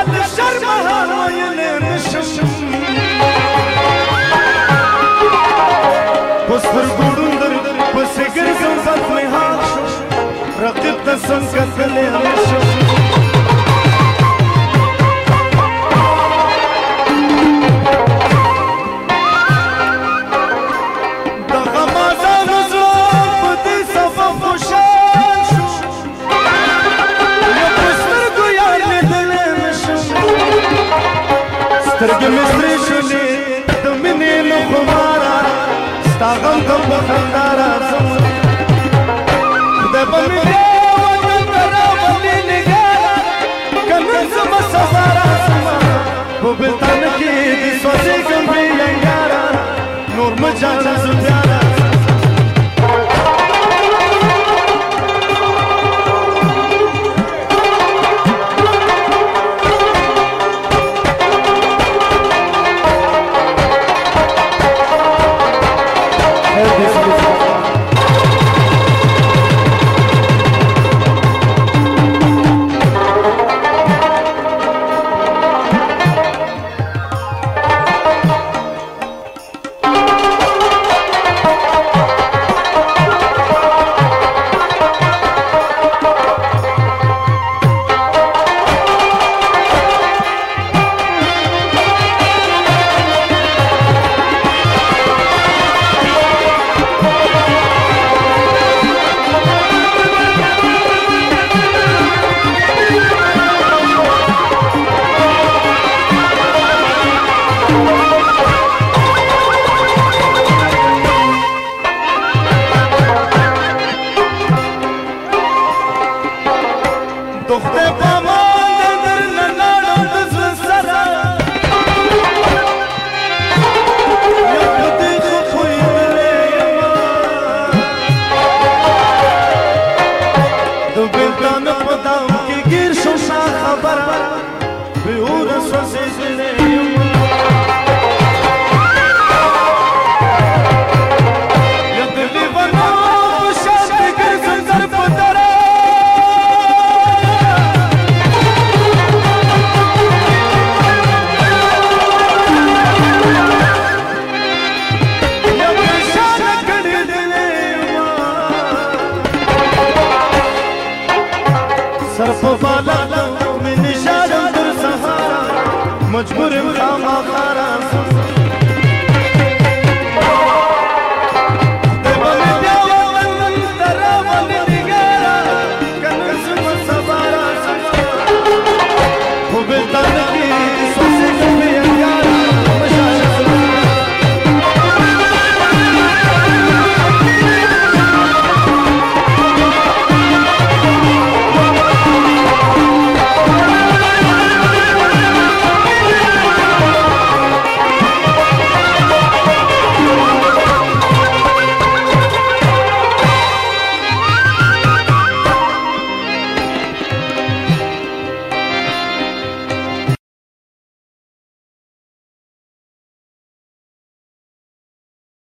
قد شرمها وين نشم پستر ګوډندر پس ګرځم سات مه ها رقیب ته څنګه کتلې نشم سترګې مې سرې شولې د مینې له خماره ستا غم غم په خندا راځم خدای په مې وطن ته راولي نګاره که نن زما سزا راځم په بلتان کې دې سوځېږم بې لنګاره نور مه جانه زه پیاره شا خبره به اون سوزیدنه مجبورم خامخارم